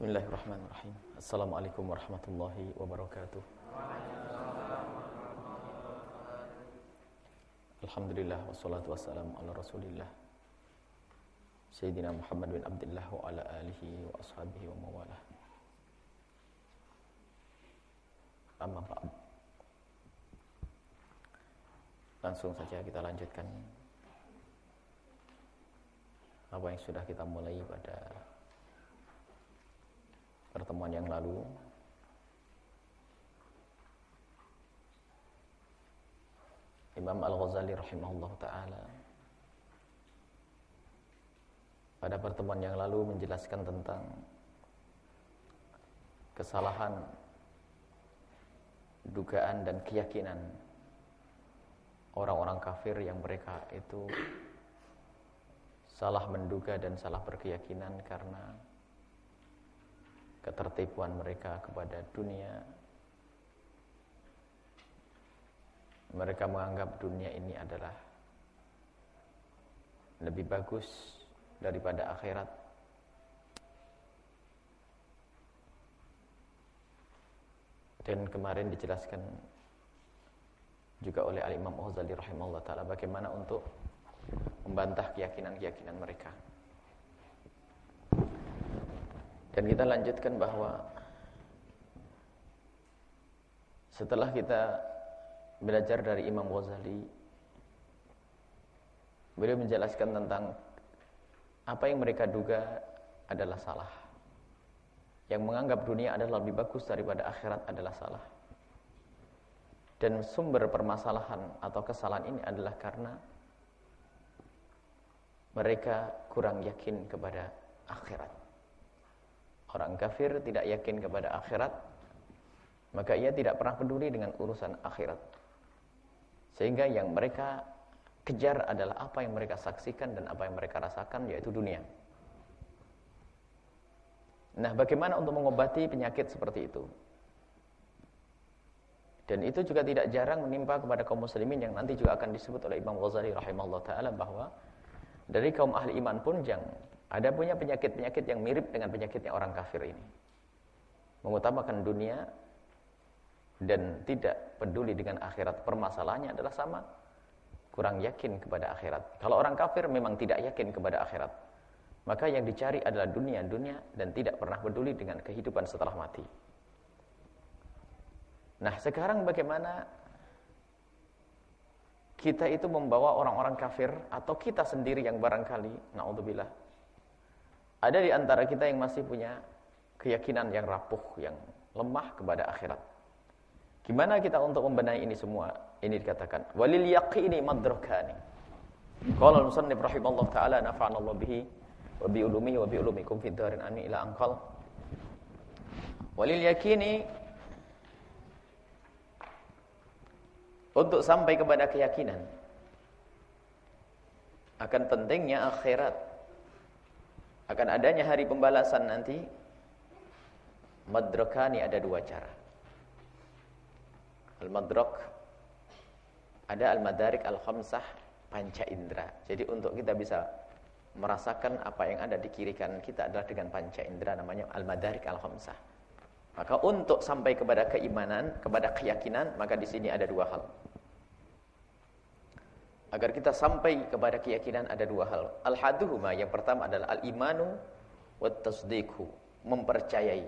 Bismillahirrahmanirrahim. Assalamualaikum warahmatullahi wabarakatuh. Alhamdulillah wassalatu wassalamu ala Rasulillah. Sayyidina Muhammad bin Abdullah wa ala alihi wa ashabihi wa mawalah. Amma ba'd. Langsung saja kita lanjutkan apa yang sudah kita mulai pada pertemuan yang lalu. Imam Al-Ghazali rahimahullah taala pada pertemuan yang lalu menjelaskan tentang kesalahan dugaan dan keyakinan orang-orang kafir yang mereka itu salah menduga dan salah berkeyakinan karena ketertipuan mereka kepada dunia. Mereka menganggap dunia ini adalah lebih bagus daripada akhirat. Dan kemarin dijelaskan juga oleh Al-Imam Ghazali rahimahullah taala bagaimana untuk membantah keyakinan-keyakinan mereka dan kita lanjutkan bahwa setelah kita belajar dari Imam Ghazali beliau menjelaskan tentang apa yang mereka duga adalah salah. Yang menganggap dunia adalah lebih bagus daripada akhirat adalah salah. Dan sumber permasalahan atau kesalahan ini adalah karena mereka kurang yakin kepada akhirat. Orang kafir tidak yakin kepada akhirat, maka ia tidak pernah peduli dengan urusan akhirat. Sehingga yang mereka kejar adalah apa yang mereka saksikan dan apa yang mereka rasakan yaitu dunia. Nah, bagaimana untuk mengobati penyakit seperti itu? Dan itu juga tidak jarang menimpa kepada kaum muslimin yang nanti juga akan disebut oleh Imam Ghazali rahimahullah taala bahwa dari kaum ahli iman pun yang ada punya penyakit-penyakit yang mirip dengan penyakitnya orang kafir ini. Mengutamakan dunia dan tidak peduli dengan akhirat. Permasalahannya adalah sama. Kurang yakin kepada akhirat. Kalau orang kafir memang tidak yakin kepada akhirat. Maka yang dicari adalah dunia-dunia dan tidak pernah peduli dengan kehidupan setelah mati. Nah sekarang bagaimana kita itu membawa orang-orang kafir atau kita sendiri yang barangkali, na'udzubillah, ada di antara kita yang masih punya keyakinan yang rapuh, yang lemah kepada akhirat. Gimana kita untuk membenahi ini semua? Ini dikatakan, walil yaqini madrakani. Qala al-musannif rahimallahu taala nafa'ana Allah bihi wa bi ulumihi wa bi ulumikum fid darin amin ila anqal. Walil yaqini untuk sampai kepada keyakinan akan pentingnya akhirat akan adanya hari pembalasan nanti madrakani ada dua cara. Al-madrak ada al-madarik al-khamsah panca indera. Jadi untuk kita bisa merasakan apa yang ada di kiri kanan kita adalah dengan panca indera namanya al-madarik al-khamsah. Maka untuk sampai kepada keimanan kepada keyakinan maka di sini ada dua hal Agar kita sampai kepada keyakinan ada dua hal. Al-haduhuma yang pertama adalah al-imanu wa tasdiqhu, mempercayai.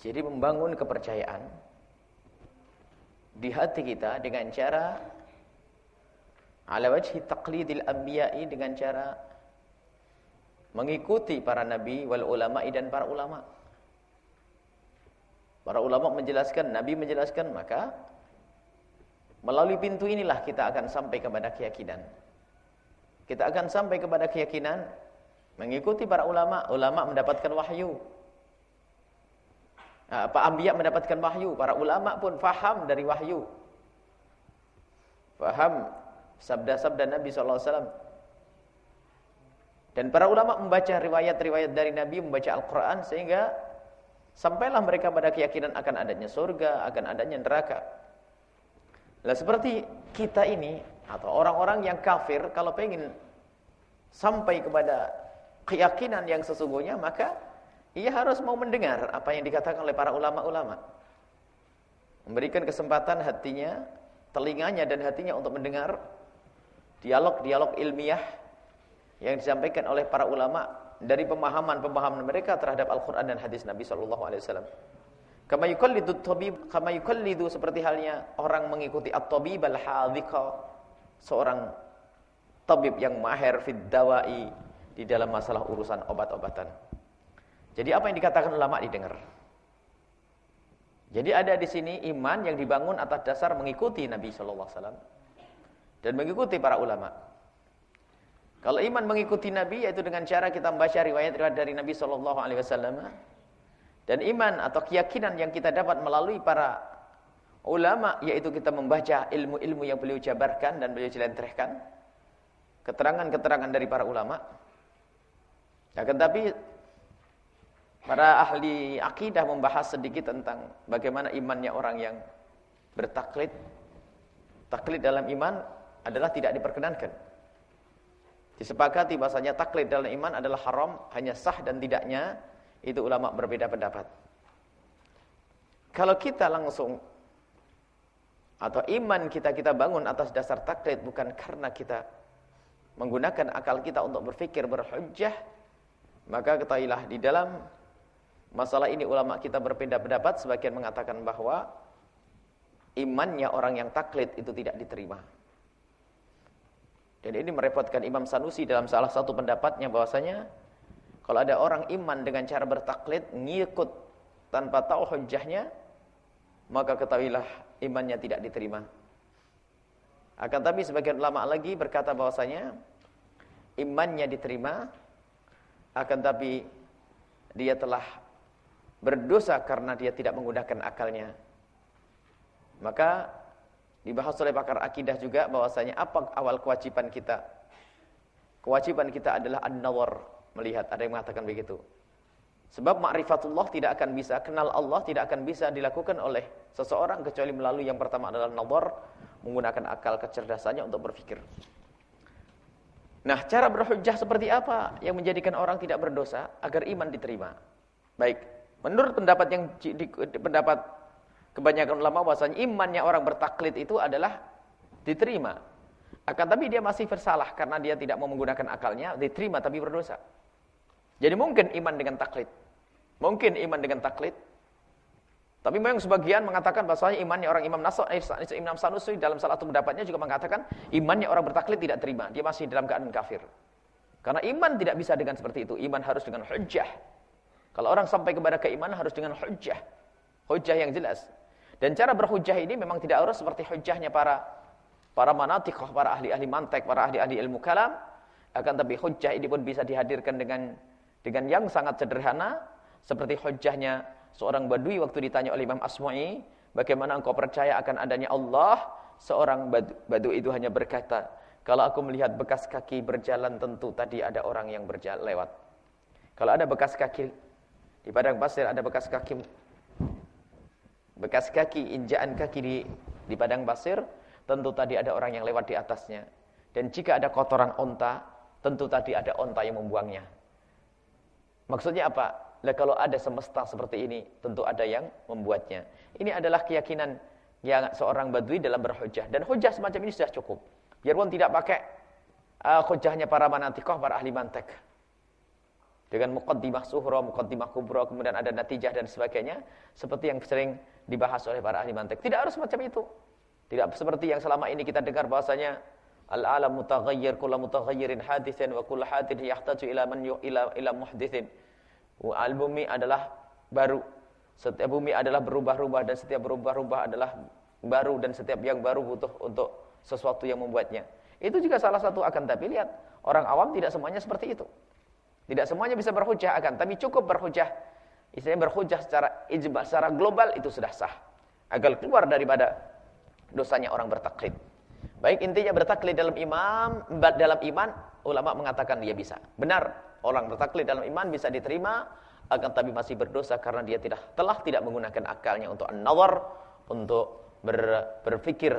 Jadi membangun kepercayaan di hati kita dengan cara ala wajhi taqlidil anbiya'i dengan cara mengikuti para nabi wal ulama'i dan para ulama. Para ulama menjelaskan, nabi menjelaskan, maka Melalui pintu inilah kita akan sampai kepada keyakinan. Kita akan sampai kepada keyakinan mengikuti para ulama, ulama mendapatkan wahyu. Pak Ambiya mendapatkan wahyu, para ulama pun faham dari wahyu. Faham sabda-sabda Nabi SAW. Dan para ulama membaca riwayat-riwayat dari Nabi, membaca Al-Quran sehingga sampailah mereka pada keyakinan akan adanya surga, akan adanya neraka. Nah seperti kita ini atau orang-orang yang kafir kalau pengen sampai kepada keyakinan yang sesungguhnya, maka ia harus mau mendengar apa yang dikatakan oleh para ulama-ulama. Memberikan kesempatan hatinya, telinganya dan hatinya untuk mendengar dialog-dialog ilmiah yang disampaikan oleh para ulama dari pemahaman-pemahaman mereka terhadap Al-Qur'an dan hadis Nabi sallallahu alaihi wasallam. Kama yukallidu tabib kama yukallidu seperti halnya orang mengikuti at-tabib al-hadhiqa seorang tabib yang mahir fid di dalam masalah urusan obat-obatan. Jadi apa yang dikatakan ulama didengar. Jadi ada di sini iman yang dibangun atas dasar mengikuti Nabi sallallahu alaihi wasallam dan mengikuti para ulama. Kalau iman mengikuti Nabi yaitu dengan cara kita membaca riwayat-riwayat dari Nabi sallallahu alaihi wasallam dan iman atau keyakinan yang kita dapat melalui para ulama yaitu kita membaca ilmu-ilmu yang beliau jabarkan dan beliau jelentrehkan. Keterangan-keterangan dari para ulama. Akan tapi para ahli akidah membahas sedikit tentang bagaimana imannya orang yang bertaklid. Taklid dalam iman adalah tidak diperkenankan. Disepakati bahasanya taklid dalam iman adalah haram, hanya sah dan tidaknya itu ulama berbeda pendapat. Kalau kita langsung atau iman kita kita bangun atas dasar taklid bukan karena kita menggunakan akal kita untuk berpikir berhujjah, maka ketahuilah di dalam masalah ini ulama kita berbeda pendapat sebagian mengatakan bahwa imannya orang yang taklid itu tidak diterima. Dan ini merepotkan Imam Sanusi dalam salah satu pendapatnya bahwasanya kalau ada orang iman dengan cara bertaklid, ngikut tanpa tahu hujahnya, maka ketahuilah imannya tidak diterima. Akan tapi sebagian ulama lagi berkata bahwasanya imannya diterima, akan tapi dia telah berdosa karena dia tidak menggunakan akalnya. Maka dibahas oleh pakar akidah juga bahwasanya apa awal kewajiban kita? Kewajiban kita adalah an-nawar, melihat ada yang mengatakan begitu. Sebab ma'rifatullah tidak akan bisa, kenal Allah tidak akan bisa dilakukan oleh seseorang kecuali melalui yang pertama adalah nazar, menggunakan akal kecerdasannya untuk berpikir. Nah, cara berhujjah seperti apa yang menjadikan orang tidak berdosa agar iman diterima? Baik, menurut pendapat yang di, pendapat kebanyakan ulama bahwasanya imannya orang bertaklid itu adalah diterima. Akan tapi dia masih bersalah karena dia tidak mau menggunakan akalnya, diterima tapi berdosa. Jadi mungkin iman dengan taklid. Mungkin iman dengan taklid. Tapi memang sebagian mengatakan bahwasanya imannya orang Imam Nasr, eh, Imam Sanusi dalam salah satu pendapatnya juga mengatakan imannya orang bertaklid tidak terima. Dia masih dalam keadaan kafir. Karena iman tidak bisa dengan seperti itu. Iman harus dengan hujjah. Kalau orang sampai kepada keimanan harus dengan hujjah. Hujjah yang jelas. Dan cara berhujjah ini memang tidak harus seperti hujjahnya para para manatikah, para ahli-ahli mantek, para ahli-ahli ilmu kalam. Akan tapi hujjah ini pun bisa dihadirkan dengan dengan yang sangat sederhana seperti hujahnya seorang badui waktu ditanya oleh Imam Asma'i, bagaimana engkau percaya akan adanya Allah? Seorang badu, badu itu hanya berkata, kalau aku melihat bekas kaki berjalan tentu tadi ada orang yang berjalan lewat. Kalau ada bekas kaki di padang pasir ada bekas kaki bekas kaki injaan kaki di di padang pasir, tentu tadi ada orang yang lewat di atasnya. Dan jika ada kotoran onta, tentu tadi ada onta yang membuangnya. Maksudnya apa? Lah kalau ada semesta seperti ini, tentu ada yang membuatnya. Ini adalah keyakinan yang seorang badui dalam berhujah. Dan hujah semacam ini sudah cukup. Biarpun tidak pakai uh, hujahnya para manatikoh, para ahli mantek. Dengan muqaddimah suhra, muqaddimah kubra, kemudian ada natijah dan sebagainya. Seperti yang sering dibahas oleh para ahli mantek. Tidak harus semacam itu. Tidak seperti yang selama ini kita dengar bahasanya Al-alam mutaghayyir kullu mutaghayyirin hadithin wa kullu hadithin yahtaju ila man ila ila muhdithin. Al-bumi adalah baru. Setiap bumi adalah berubah-ubah dan setiap berubah-ubah adalah baru dan setiap yang baru butuh untuk sesuatu yang membuatnya. Itu juga salah satu akan tapi lihat orang awam tidak semuanya seperti itu. Tidak semuanya bisa berhujah akan tapi cukup berhujah. Istilahnya berhujah secara ijma, secara global itu sudah sah. Agar keluar daripada dosanya orang bertaklid. Baik intinya bertaklid dalam imam, dalam iman, ulama mengatakan dia bisa. Benar, orang bertaklid dalam iman bisa diterima, akan tapi masih berdosa karena dia tidak telah tidak menggunakan akalnya untuk an-nazar, untuk ber, berpikir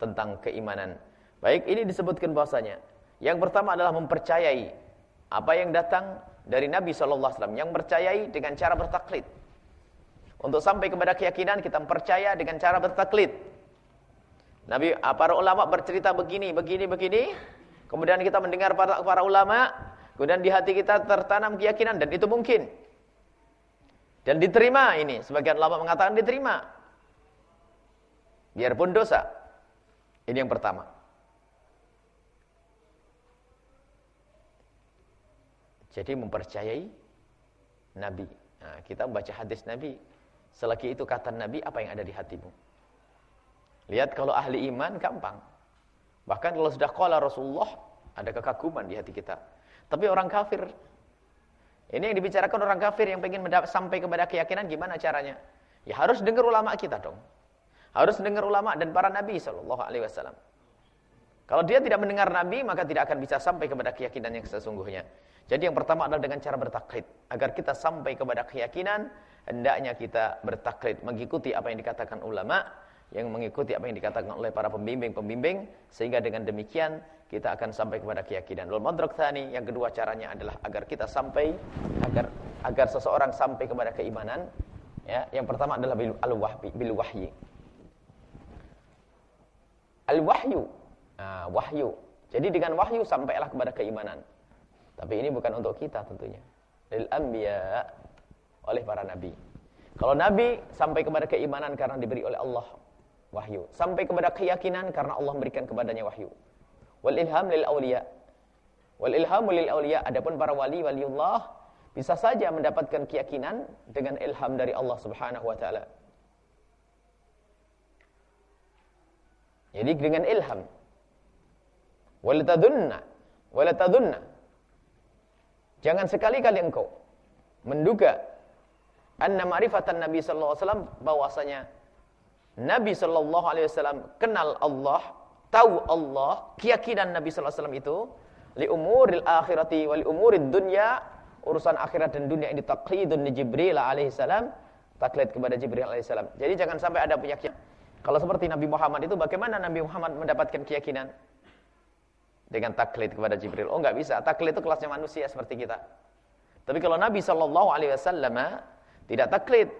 tentang keimanan. Baik, ini disebutkan bahasanya. Yang pertama adalah mempercayai apa yang datang dari Nabi SAW yang percayai dengan cara bertaklid. Untuk sampai kepada keyakinan kita percaya dengan cara bertaklid. Nabi ah, para ulama bercerita begini, begini, begini. Kemudian kita mendengar para, para ulama, kemudian di hati kita tertanam keyakinan dan itu mungkin. Dan diterima ini, sebagian ulama mengatakan diterima. Biarpun dosa. Ini yang pertama. Jadi mempercayai Nabi. Nah, kita membaca hadis Nabi. Selagi itu kata Nabi, apa yang ada di hatimu? Lihat kalau ahli iman, gampang. Bahkan kalau sudah kala Rasulullah, ada kekaguman di hati kita. Tapi orang kafir, ini yang dibicarakan orang kafir yang ingin sampai kepada keyakinan, gimana caranya? Ya harus dengar ulama kita dong. Harus dengar ulama dan para nabi sallallahu alaihi wasallam. Kalau dia tidak mendengar nabi, maka tidak akan bisa sampai kepada keyakinan yang sesungguhnya. Jadi yang pertama adalah dengan cara bertaklid. Agar kita sampai kepada keyakinan, hendaknya kita bertaklid. Mengikuti apa yang dikatakan ulama, yang mengikuti apa yang dikatakan oleh para pembimbing-pembimbing. Sehingga dengan demikian, kita akan sampai kepada keyakinan. Lalu madrak thani, yang kedua caranya adalah agar kita sampai, agar agar seseorang sampai kepada keimanan. Ya, yang pertama adalah bil, al-wahyi, bil wahyi. Al-wahyu, nah, wahyu. Jadi dengan wahyu sampailah kepada keimanan. Tapi ini bukan untuk kita tentunya. Lil anbiya oleh para nabi. Kalau nabi sampai kepada keimanan karena diberi oleh Allah wahyu, sampai kepada keyakinan karena Allah memberikan kepadanya wahyu. Wal ilham lil auliya. Wal ilham lil auliya adapun para wali waliullah bisa saja mendapatkan keyakinan dengan ilham dari Allah Subhanahu wa taala. Jadi dengan ilham. Wal tadunna, wal tadunna Jangan sekali-kali engkau menduga anna ma'rifatan Nabi sallallahu alaihi wasallam bahwasanya Nabi sallallahu alaihi wasallam kenal Allah, tahu Allah, keyakinan Nabi sallallahu alaihi wasallam itu li umuril akhirati wa li umurid dunya, urusan akhirat dan dunia ini taqlidun li Jibril alaihi salam, taklid kepada Jibril alaihi salam. Jadi jangan sampai ada keyakinan. Kalau seperti Nabi Muhammad itu bagaimana Nabi Muhammad mendapatkan keyakinan? dengan taklid kepada Jibril. Oh nggak bisa, taklid itu kelasnya manusia seperti kita. Tapi kalau Nabi Shallallahu Alaihi Wasallam tidak taklid,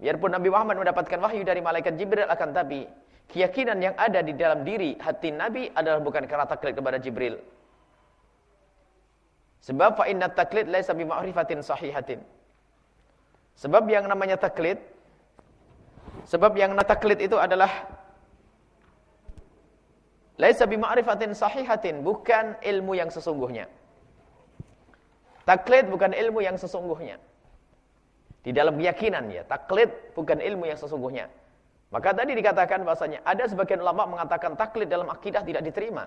biarpun Nabi Muhammad mendapatkan wahyu dari malaikat Jibril akan tapi keyakinan yang ada di dalam diri hati Nabi adalah bukan karena taklid kepada Jibril. Sebab fa inna taklid laisa bi ma'rifatin sahihatin. Sebab yang namanya taklid sebab yang taklid itu adalah Laisa bima'rifatin sahihatin, bukan ilmu yang sesungguhnya. Taklid bukan ilmu yang sesungguhnya. Di dalam keyakinan ya, taklid bukan ilmu yang sesungguhnya. Maka tadi dikatakan bahasanya ada sebagian ulama mengatakan taklid dalam akidah tidak diterima.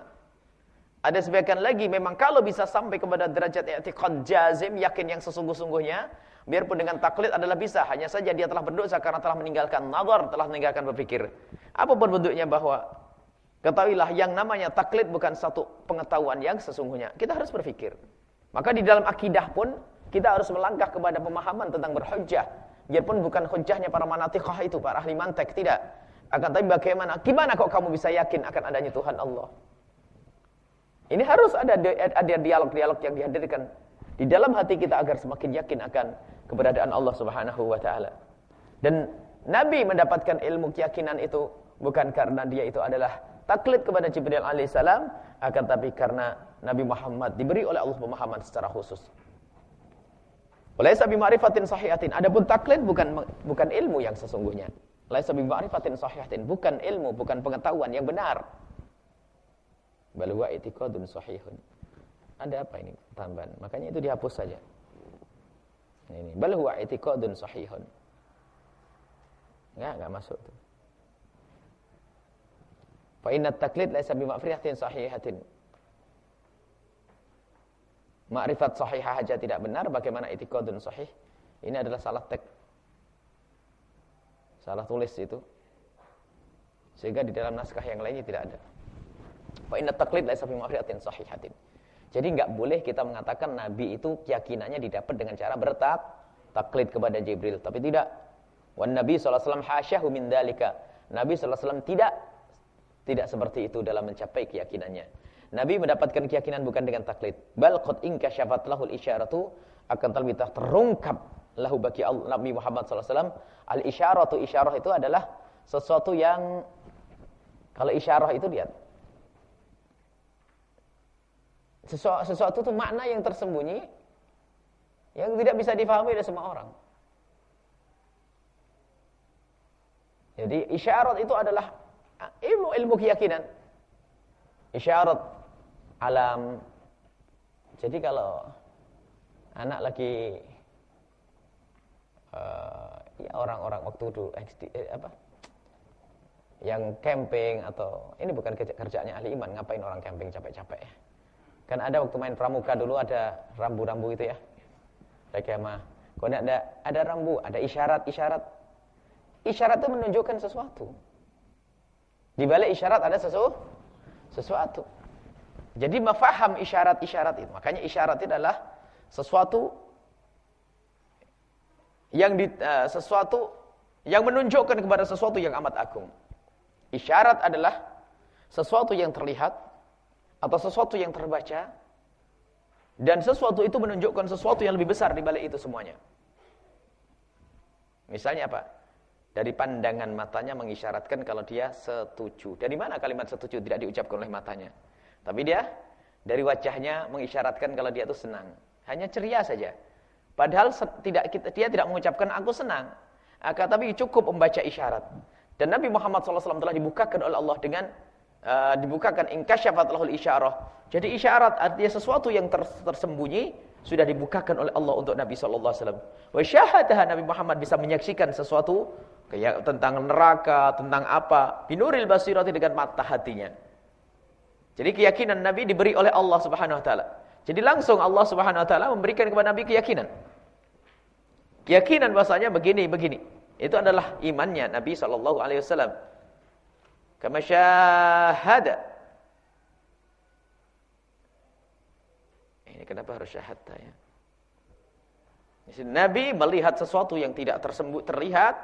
Ada sebagian lagi memang kalau bisa sampai kepada derajat i'tiqad jazim, yakin yang sesungguh-sungguhnya, biarpun dengan taklid adalah bisa, hanya saja dia telah berdosa karena telah meninggalkan nazar, telah meninggalkan berpikir. Apa pun bentuknya bahwa Ketahuilah yang namanya taklid bukan satu pengetahuan yang sesungguhnya. Kita harus berpikir. Maka di dalam akidah pun kita harus melangkah kepada pemahaman tentang berhujjah. Biarpun bukan hujjahnya para manatikah itu, para ahli mantek, tidak. Akan tapi bagaimana? Gimana kok kamu bisa yakin akan adanya Tuhan Allah? Ini harus ada ada dialog-dialog yang dihadirkan di dalam hati kita agar semakin yakin akan keberadaan Allah Subhanahu wa taala. Dan Nabi mendapatkan ilmu keyakinan itu bukan karena dia itu adalah taklid kepada Jibril alaihissalam akan tapi karena Nabi Muhammad diberi oleh Allah pemahaman secara khusus. Laisa bi ma'rifatin sahihatin. Adapun taklid bukan bukan ilmu yang sesungguhnya. Laisa bi ma'rifatin sahihatin, bukan ilmu, bukan pengetahuan yang benar. Bal huwa i'tiqadun sahihun. Ada apa ini tambahan? Makanya itu dihapus saja. Ini bal huwa i'tiqadun sahihun. Enggak, enggak masuk tuh. Fa inna taklid laisa bi ma'rifatin sahihatin. Ma'rifat sahihah saja tidak benar, bagaimana itiqadun sahih? Ini adalah salah tek. Salah tulis itu. Sehingga di dalam naskah yang lainnya tidak ada. Fa inna taklid laisa bi ma'rifatin sahihatin. Jadi enggak boleh kita mengatakan nabi itu keyakinannya didapat dengan cara bertak taklid kepada Jibril, tapi tidak. Wan Nabi sallallahu hasyahu min dalika. Nabi sallallahu tidak tidak seperti itu dalam mencapai keyakinannya. Nabi mendapatkan keyakinan bukan dengan taklid. Bal qad inkashafat lahul isyaratu akan lebih terungkap lahu bagi Nabi Muhammad SAW. Al isyaratu isyarah itu adalah sesuatu yang kalau isyarah itu lihat sesuatu, sesuatu itu makna yang tersembunyi yang tidak bisa difahami oleh semua orang. Jadi isyarat itu adalah ilmu ilmu keyakinan. Isyarat alam. Jadi kalau anak lagi uh, ya orang-orang waktu dulu eh, apa? Yang camping atau ini bukan kerjanya ahli iman ngapain orang camping capek-capek? Ya kan ada waktu main pramuka dulu ada rambu-rambu itu ya. Rekema kalau ada ada rambu ada isyarat-isyarat isyarat. Itu menunjukkan sesuatu. Di balik isyarat ada sesuatu sesuatu jadi mafaham isyarat-isyarat itu makanya isyarat itu adalah sesuatu yang di, uh, sesuatu yang menunjukkan kepada sesuatu yang amat agung Isyarat adalah sesuatu yang terlihat atau sesuatu yang terbaca dan sesuatu itu menunjukkan sesuatu yang lebih besar di balik itu semuanya. Misalnya apa? Dari pandangan matanya mengisyaratkan kalau dia setuju. Dari mana kalimat setuju tidak diucapkan oleh matanya? Tapi dia dari wajahnya mengisyaratkan kalau dia itu senang. Hanya ceria saja. Padahal tidak dia tidak mengucapkan aku senang. Akan tapi cukup membaca isyarat. Dan Nabi Muhammad SAW telah dibukakan oleh Allah dengan uh, dibukakan ingkasyafat lahul isyarah. Jadi isyarat artinya sesuatu yang ter, tersembunyi sudah dibukakan oleh Allah untuk Nabi SAW. Wa syahadaha Nabi Muhammad bisa menyaksikan sesuatu kayak tentang neraka, tentang apa, binuril basirati dengan mata hatinya. Jadi keyakinan Nabi diberi oleh Allah Subhanahu wa taala. Jadi langsung Allah Subhanahu wa taala memberikan kepada Nabi keyakinan. Keyakinan bahasanya begini, begini. Itu adalah imannya Nabi sallallahu alaihi wasallam. Kama syahada. Ini kenapa harus syahada ya? Nabi melihat sesuatu yang tidak tersembunyi terlihat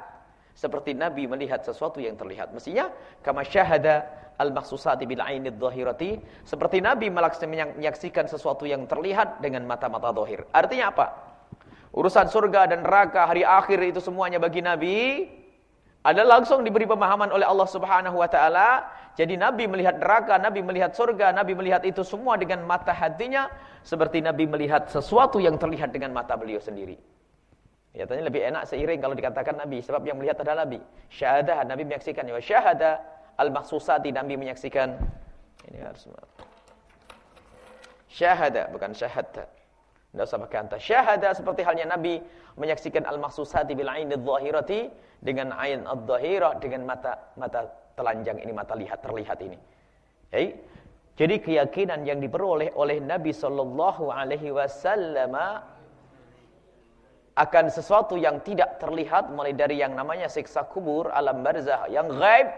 seperti Nabi melihat sesuatu yang terlihat. Mestinya kama syahada al-mahsusati bil ainid dhahirati seperti Nabi menyaksikan sesuatu yang terlihat dengan mata-mata zahir. Artinya apa? Urusan surga dan neraka hari akhir itu semuanya bagi Nabi ada langsung diberi pemahaman oleh Allah Subhanahu wa taala. Jadi Nabi melihat neraka, Nabi melihat surga, Nabi melihat itu semua dengan mata hatinya seperti Nabi melihat sesuatu yang terlihat dengan mata beliau sendiri. Ya, tanya lebih enak seiring kalau dikatakan Nabi sebab yang melihat adalah Nabi. Syahadah Nabi menyaksikan ya syahada al-mahsusati Nabi menyaksikan ini harus Syahada bukan syahada. Tidak usah pakai anta. Syahada seperti halnya Nabi menyaksikan al-mahsusati bil ainid dhahirati dengan ain ad-dhahirah dengan mata mata telanjang ini mata lihat terlihat ini. Jadi, jadi keyakinan yang diperoleh oleh Nabi sallallahu alaihi wasallam akan sesuatu yang tidak terlihat mulai dari yang namanya siksa kubur, alam barzah yang gaib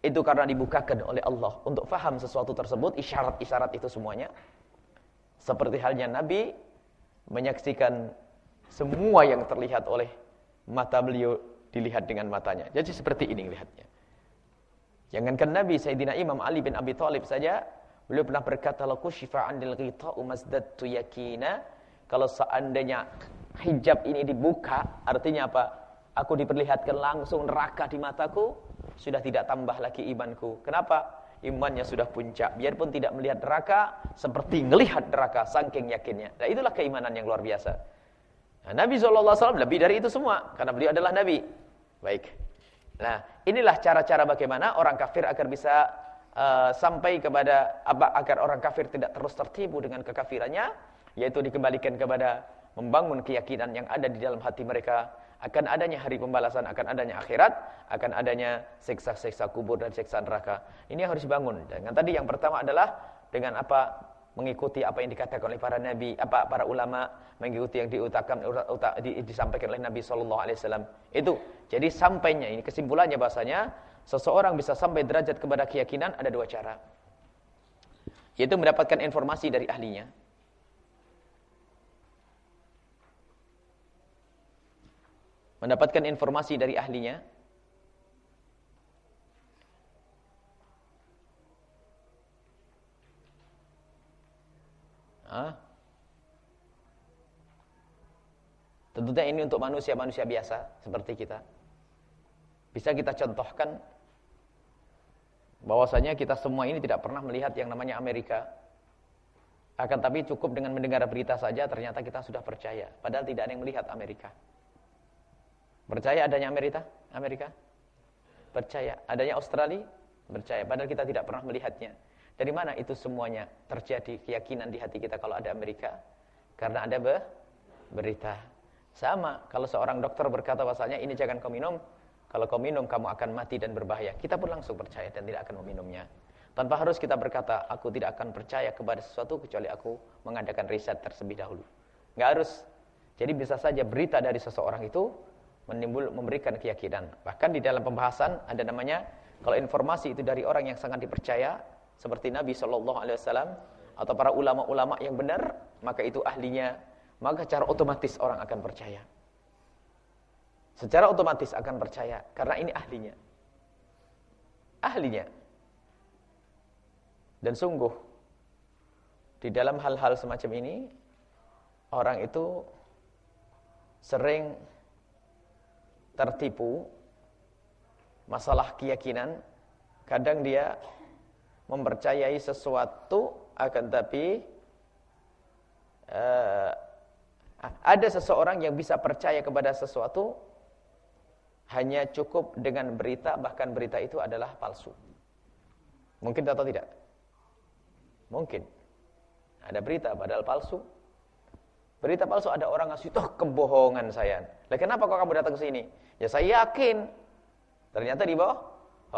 itu karena dibukakan oleh Allah untuk faham sesuatu tersebut, isyarat-isyarat itu semuanya seperti halnya Nabi menyaksikan semua yang terlihat oleh mata beliau dilihat dengan matanya. Jadi seperti ini lihatnya. Jangankan Nabi Sayyidina Imam Ali bin Abi Thalib saja beliau pernah berkata laku syifa'an lil ghita'u kalau seandainya hijab ini dibuka artinya apa? Aku diperlihatkan langsung neraka di mataku sudah tidak tambah lagi imanku. Kenapa? imannya sudah puncak. Biarpun tidak melihat neraka, seperti melihat neraka, saking yakinnya. Nah itulah keimanan yang luar biasa. Nah, Nabi SAW lebih dari itu semua, karena beliau adalah Nabi. Baik. Nah, inilah cara-cara bagaimana orang kafir agar bisa uh, sampai kepada apa agar orang kafir tidak terus tertipu dengan kekafirannya, yaitu dikembalikan kepada membangun keyakinan yang ada di dalam hati mereka akan adanya hari pembalasan, akan adanya akhirat, akan adanya siksa-siksa kubur dan siksa neraka. Ini harus dibangun. Dengan tadi yang pertama adalah dengan apa mengikuti apa yang dikatakan oleh para nabi, apa para ulama, mengikuti yang diutakan utak, di, disampaikan oleh Nabi sallallahu alaihi wasallam. Itu. Jadi sampainya ini kesimpulannya bahasanya seseorang bisa sampai derajat kepada keyakinan ada dua cara. Yaitu mendapatkan informasi dari ahlinya mendapatkan informasi dari ahlinya Hah? Tentunya ini untuk manusia-manusia biasa seperti kita. Bisa kita contohkan bahwasanya kita semua ini tidak pernah melihat yang namanya Amerika. Akan tapi cukup dengan mendengar berita saja ternyata kita sudah percaya. Padahal tidak ada yang melihat Amerika. Percaya adanya Amerika? Amerika? Percaya. Adanya Australia? Percaya. Padahal kita tidak pernah melihatnya. Dari mana itu semuanya terjadi keyakinan di hati kita kalau ada Amerika? Karena ada be berita. Sama, kalau seorang dokter berkata bahasanya ini jangan kau minum, kalau kau minum kamu akan mati dan berbahaya. Kita pun langsung percaya dan tidak akan meminumnya. Tanpa harus kita berkata, aku tidak akan percaya kepada sesuatu kecuali aku mengadakan riset terlebih dahulu. Enggak harus. Jadi bisa saja berita dari seseorang itu menimbul memberikan keyakinan. Bahkan di dalam pembahasan ada namanya kalau informasi itu dari orang yang sangat dipercaya seperti Nabi Shallallahu alaihi wasallam atau para ulama-ulama yang benar, maka itu ahlinya, maka secara otomatis orang akan percaya. Secara otomatis akan percaya karena ini ahlinya. Ahlinya. Dan sungguh di dalam hal-hal semacam ini orang itu sering tertipu masalah keyakinan kadang dia mempercayai sesuatu akan tapi uh, ada seseorang yang bisa percaya kepada sesuatu hanya cukup dengan berita bahkan berita itu adalah palsu mungkin atau tidak Mungkin. Ada berita padahal palsu. Berita palsu ada orang ngasih, toh kebohongan saya. Lah kenapa kok kamu datang ke sini? Ya saya yakin. Ternyata di bawah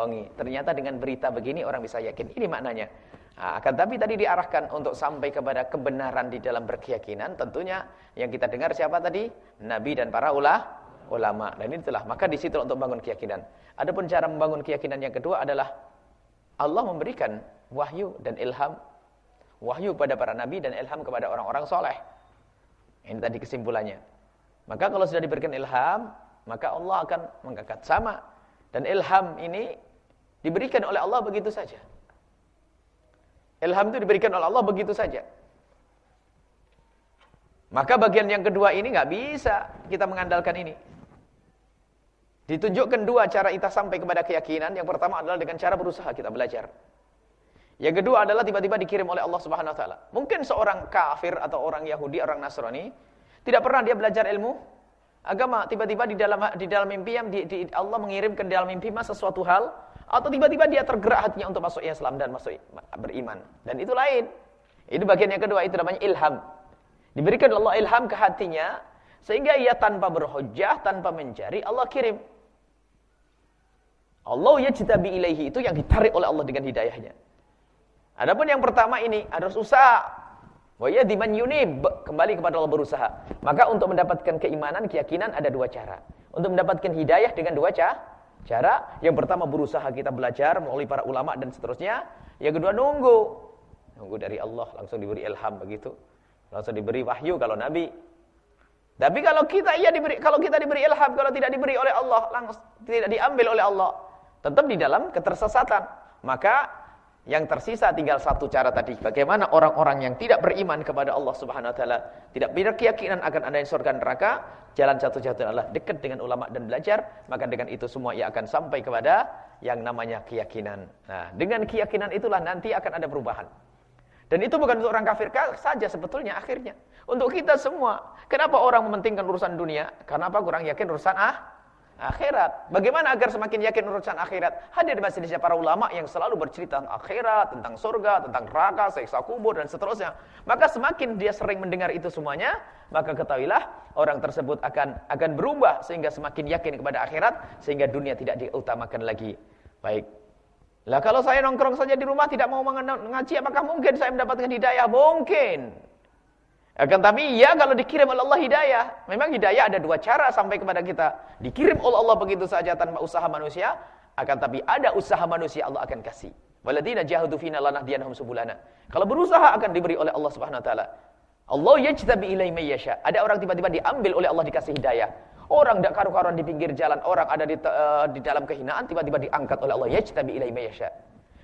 hongi. Ternyata dengan berita begini orang bisa yakin. Ini maknanya. Nah, akan tapi tadi diarahkan untuk sampai kepada kebenaran di dalam berkeyakinan. Tentunya yang kita dengar siapa tadi? Nabi dan para ulah, ulama. Dan itulah. Maka di situ untuk membangun keyakinan. Adapun cara membangun keyakinan yang kedua adalah Allah memberikan wahyu dan ilham wahyu kepada para nabi dan ilham kepada orang-orang soleh. Ini tadi kesimpulannya. Maka kalau sudah diberikan ilham, maka Allah akan mengangkat sama. Dan ilham ini diberikan oleh Allah begitu saja. Ilham itu diberikan oleh Allah begitu saja. Maka bagian yang kedua ini nggak bisa kita mengandalkan ini. Ditunjukkan dua cara kita sampai kepada keyakinan. Yang pertama adalah dengan cara berusaha kita belajar. Yang kedua adalah tiba-tiba dikirim oleh Allah Subhanahu wa taala. Mungkin seorang kafir atau orang Yahudi, orang Nasrani tidak pernah dia belajar ilmu agama, tiba-tiba di dalam di dalam mimpi di, di, Allah mengirimkan di dalam mimpi mas sesuatu hal atau tiba-tiba dia tergerak hatinya untuk masuk Islam dan masuk beriman. Dan itu lain. Itu bagian yang kedua, itu namanya ilham. Diberikan Allah ilham ke hatinya sehingga ia tanpa berhujjah, tanpa mencari Allah kirim. Allah yajtabi ilaihi itu yang ditarik oleh Allah dengan hidayahnya. Adapun yang pertama ini harus usaha. Wa yadiman yunib, kembali kepada Allah berusaha. Maka untuk mendapatkan keimanan, keyakinan ada dua cara. Untuk mendapatkan hidayah dengan dua cara. Cara yang pertama berusaha kita belajar melalui para ulama dan seterusnya. Yang kedua nunggu. Nunggu dari Allah langsung diberi ilham begitu. Langsung diberi wahyu kalau nabi. Tapi kalau kita iya diberi kalau kita diberi ilham kalau tidak diberi oleh Allah langsung tidak diambil oleh Allah tetap di dalam ketersesatan. Maka yang tersisa tinggal satu cara tadi. Bagaimana orang-orang yang tidak beriman kepada Allah Subhanahu wa taala, tidak berkeyakinan akan adanya surga neraka, jalan satu-satunya adalah dekat dengan ulama dan belajar, maka dengan itu semua ia akan sampai kepada yang namanya keyakinan. Nah, dengan keyakinan itulah nanti akan ada perubahan. Dan itu bukan untuk orang kafir saja sebetulnya akhirnya. Untuk kita semua. Kenapa orang mementingkan urusan dunia? Karena apa? Kurang yakin urusan ah akhirat. Bagaimana agar semakin yakin urusan akhirat? Hadir di majelisnya para ulama yang selalu bercerita tentang akhirat, tentang surga, tentang neraka, seksa kubur dan seterusnya. Maka semakin dia sering mendengar itu semuanya, maka ketahuilah orang tersebut akan akan berubah sehingga semakin yakin kepada akhirat sehingga dunia tidak diutamakan lagi. Baik. Lah kalau saya nongkrong saja di rumah tidak mau mengaji apakah mungkin saya mendapatkan hidayah? Mungkin. Akan tapi ya kalau dikirim oleh Allah hidayah. Memang hidayah ada dua cara sampai kepada kita. Dikirim oleh Allah begitu saja tanpa usaha manusia. Akan tapi ada usaha manusia Allah akan kasih. Waladina jahadu fina lanahdiyannahum subulana. Kalau berusaha akan diberi oleh Allah Subhanahu wa taala. Allah yajtabi ilaihi may yasha. Ada orang tiba-tiba diambil oleh Allah dikasih hidayah. Orang tidak karu-karuan di pinggir jalan, orang ada di, uh, di dalam kehinaan tiba-tiba diangkat oleh Allah yajtabi ilaihi may yasha.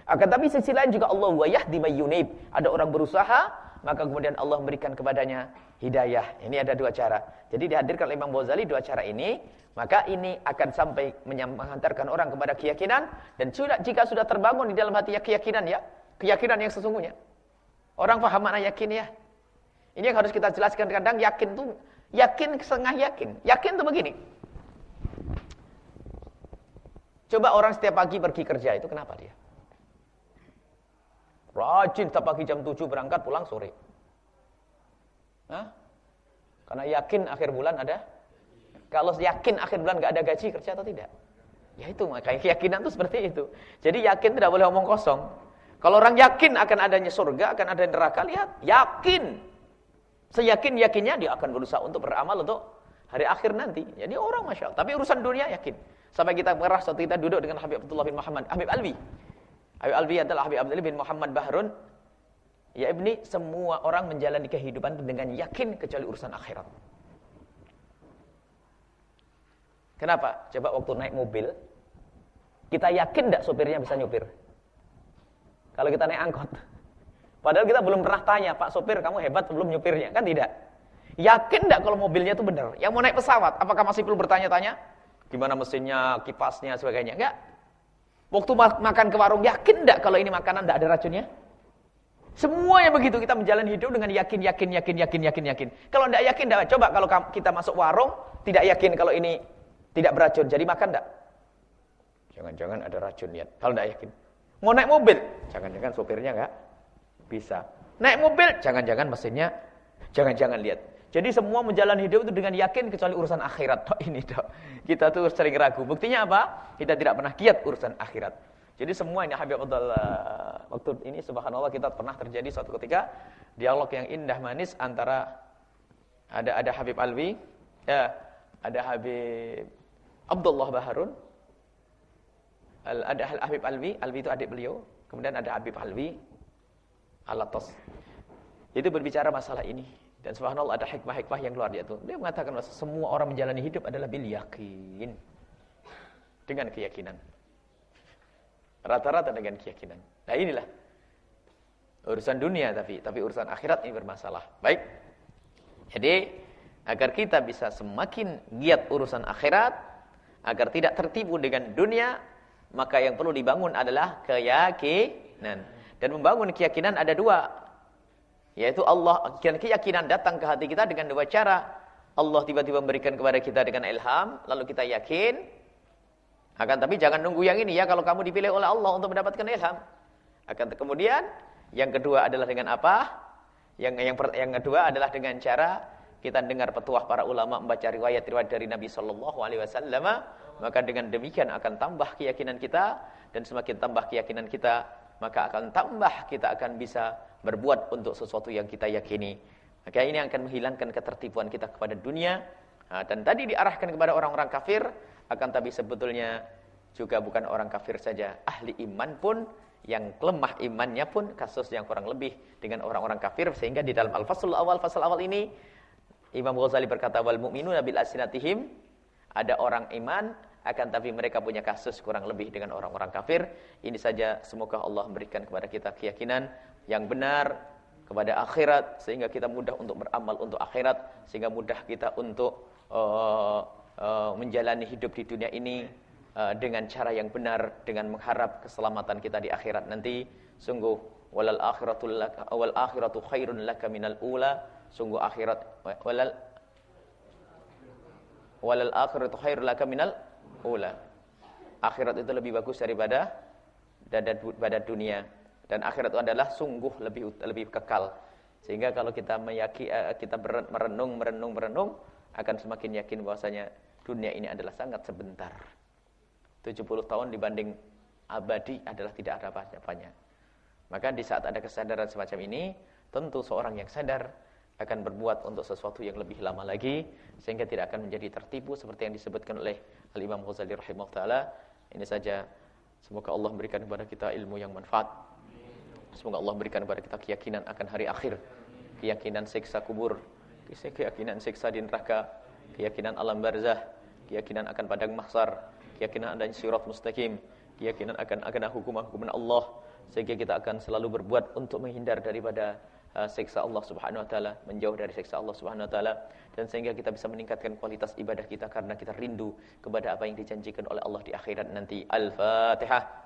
Akan tapi sisi lain juga Allah wa yahdi may yunib. Ada orang berusaha maka kemudian Allah memberikan kepadanya hidayah. Ini ada dua cara. Jadi dihadirkan oleh Imam Ghazali dua cara ini, maka ini akan sampai mengantarkan orang kepada keyakinan dan sudah jika sudah terbangun di dalam hati ya keyakinan ya, keyakinan yang sesungguhnya. Orang paham makna yakin ya. Ini yang harus kita jelaskan kadang yakin tuh yakin setengah yakin. Yakin tuh begini. Coba orang setiap pagi pergi kerja itu kenapa dia? Rajin setiap pagi jam 7 berangkat pulang sore. Hah? Karena yakin akhir bulan ada. Kalau yakin akhir bulan gak ada gaji kerja atau tidak? Ya itu makanya keyakinan itu seperti itu. Jadi yakin tidak boleh omong kosong. Kalau orang yakin akan adanya surga, akan ada neraka, lihat. Yakin. Seyakin-yakinnya dia akan berusaha untuk beramal untuk hari akhir nanti. Jadi orang Masya Allah. Tapi urusan dunia yakin. Sampai kita merasa kita duduk dengan Habib Abdullah bin Muhammad. Habib Alwi. Habib Alwi adalah Habib Abdullah bin Muhammad Bahrun Ya Ibni, semua orang menjalani kehidupan dengan yakin kecuali urusan akhirat. Kenapa? Coba waktu naik mobil, kita yakin tidak sopirnya bisa nyupir? Kalau kita naik angkot. Padahal kita belum pernah tanya, Pak sopir kamu hebat belum nyupirnya? Kan tidak. Yakin tidak kalau mobilnya itu benar? Yang mau naik pesawat, apakah masih perlu bertanya-tanya? Gimana mesinnya, kipasnya, sebagainya? Enggak. Waktu makan ke warung, yakin tidak kalau ini makanan tidak ada racunnya? Semua yang begitu kita menjalani hidup dengan yakin, yakin, yakin, yakin, yakin, yakin. Kalau tidak yakin, tidak. Coba kalau kita masuk warung, tidak yakin kalau ini tidak beracun, jadi makan tidak? Jangan-jangan ada racun lihat. Kalau tidak yakin. Mau naik mobil, jangan-jangan sopirnya enggak bisa. Naik mobil, jangan-jangan mesinnya, jangan-jangan lihat. Jadi semua menjalani hidup itu dengan yakin kecuali urusan akhirat. Tok ini dok. Kita tuh sering ragu. Buktinya apa? Kita tidak pernah kiat urusan akhirat. Jadi semua ini Habib Abdullah waktu ini subhanallah kita pernah terjadi suatu ketika dialog yang indah manis antara ada ada Habib Alwi, ya, ada Habib Abdullah Baharun, ada Habib Alwi, Alwi itu adik beliau, kemudian ada Habib Alwi Alatos. Itu berbicara masalah ini dan subhanallah ada hikmah-hikmah yang keluar dia itu. Dia mengatakan bahwa semua orang menjalani hidup adalah bil yakin. Dengan keyakinan. Rata-rata dengan keyakinan. Nah inilah urusan dunia tapi tapi urusan akhirat ini bermasalah. Baik. Jadi agar kita bisa semakin giat urusan akhirat, agar tidak tertipu dengan dunia, maka yang perlu dibangun adalah keyakinan. Dan membangun keyakinan ada dua. Yaitu Allah keyakinan datang ke hati kita dengan dua cara. Allah tiba-tiba memberikan kepada kita dengan ilham, lalu kita yakin, akan tapi jangan nunggu yang ini ya kalau kamu dipilih oleh Allah untuk mendapatkan ilham. Akan kemudian yang kedua adalah dengan apa? Yang yang yang kedua adalah dengan cara kita dengar petuah para ulama membaca riwayat-riwayat dari Nabi sallallahu alaihi wasallam, maka dengan demikian akan tambah keyakinan kita dan semakin tambah keyakinan kita, maka akan tambah kita akan bisa berbuat untuk sesuatu yang kita yakini. Maka ini akan menghilangkan ketertipuan kita kepada dunia. dan tadi diarahkan kepada orang-orang kafir, akan tapi sebetulnya juga bukan orang kafir saja, ahli iman pun yang lemah imannya pun kasus yang kurang lebih dengan orang-orang kafir sehingga di dalam al-fasl awal fasal awal ini Imam Ghazali berkata wal mu'minuna bil asinatihim ada orang iman akan tapi mereka punya kasus kurang lebih dengan orang-orang kafir. Ini saja semoga Allah memberikan kepada kita keyakinan yang benar kepada akhirat sehingga kita mudah untuk beramal untuk akhirat sehingga mudah kita untuk uh, uh, menjalani hidup di dunia ini uh, dengan cara yang benar dengan mengharap keselamatan kita di akhirat nanti. Sungguh walal akhiratul laka wal akhiratu khairun laka minal ula. Sungguh akhirat walal walal akhiratu khairun laka minal ula. Akhirat itu lebih bagus daripada daripada dunia dan akhirat itu adalah sungguh lebih lebih kekal sehingga kalau kita meyaki uh, kita merenung merenung merenung akan semakin yakin bahwasanya dunia ini adalah sangat sebentar. 70 tahun dibanding abadi adalah tidak ada apa-apanya. Maka di saat ada kesadaran semacam ini, tentu seorang yang sadar akan berbuat untuk sesuatu yang lebih lama lagi sehingga tidak akan menjadi tertipu seperti yang disebutkan oleh Al-Imam Ghazali rahimahullah. Ini saja semoga Allah memberikan kepada kita ilmu yang manfaat. Semoga Allah memberikan kepada kita keyakinan akan hari akhir, keyakinan siksa kubur, keyakinan siksa di neraka, keyakinan alam barzah, keyakinan akan padang mahsar, keyakinan adanya sirat mustaqim, keyakinan akan akan hukuman-hukuman Allah. Sehingga kita akan selalu berbuat untuk menghindar daripada uh, siksa Allah Subhanahu wa taala, menjauh dari siksa Allah Subhanahu wa taala. Dan sehingga kita bisa meningkatkan kualitas ibadah kita karena kita rindu kepada apa yang dijanjikan oleh Allah di akhirat nanti. Al-Fatihah.